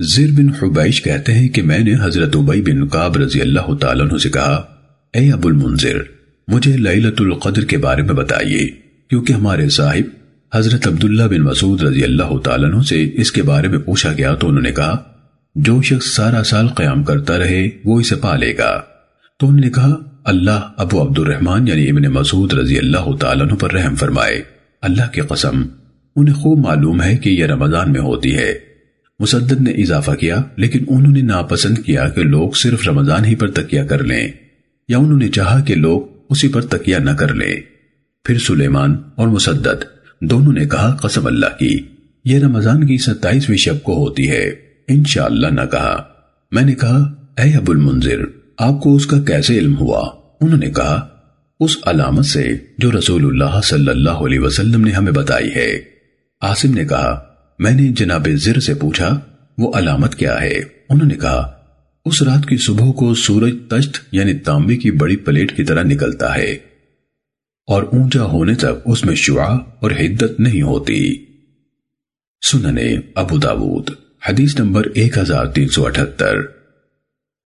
زیر بن حبیش کہتے ہیں کہ میں نے حضرت عبی بن قاب رضی اللہ تعالیٰ عنہ سے کہا، اے ابو المنذر، مجھے لیلت القدر کے بارے میں بتائیے، کیونکہ ہمارے صاحب حضرت عبداللہ بن مسعود رضی اللہ تعالیٰ عنہ سے اس کے بارے میں پوچھا گیا تو انہوں نے کہا، جو شخص سارا سال قیام کرتا رہے، وہ اسے پالے گا۔ تو انہوں نے کہا، اللہ ابو عبد الرحمن یعنی ابن مسعود رضی اللہ تعالیٰ عنہ پر رحم فرمائے۔ اللہ کی قسم، انہیں خوب معلوم ہے کہ یہ رمضان میں ہوتی ہے۔ معلوم مسدد نے اضافہ کیا، لیکن انہوں نے ناپسند کیا کہ لوگ صرف رمضان ہی پر تکیہ کر لیں، یا انہوں نے چاہا کہ لوگ اسی پر تکیہ نہ کر لیں۔ پھر سلیمان اور مسدد دونوں نے کہا، قسم اللہ کی، یہ رمضان کی ستائیسویں شب کو ہوتی ہے۔ انشاءاللہ نہ کہا۔ میں نے کہا، اے ابو المنذر، آپ کو اس کا کیسے علم ہوا؟ انہوں نے کہا، اس علامت سے جو رسول اللہ صلی اللہ علیہ وسلم نے ہمیں بتائی ہے آسم نے کہا میں نے جناب زر سے پوچھا، وہ علامت کیا ہے؟ انہوں نے کہا، اس رات کی صبح کو سورج تشت یعنی تانبے کی بڑی پلیٹ کی طرح نکلتا ہے اور اونچا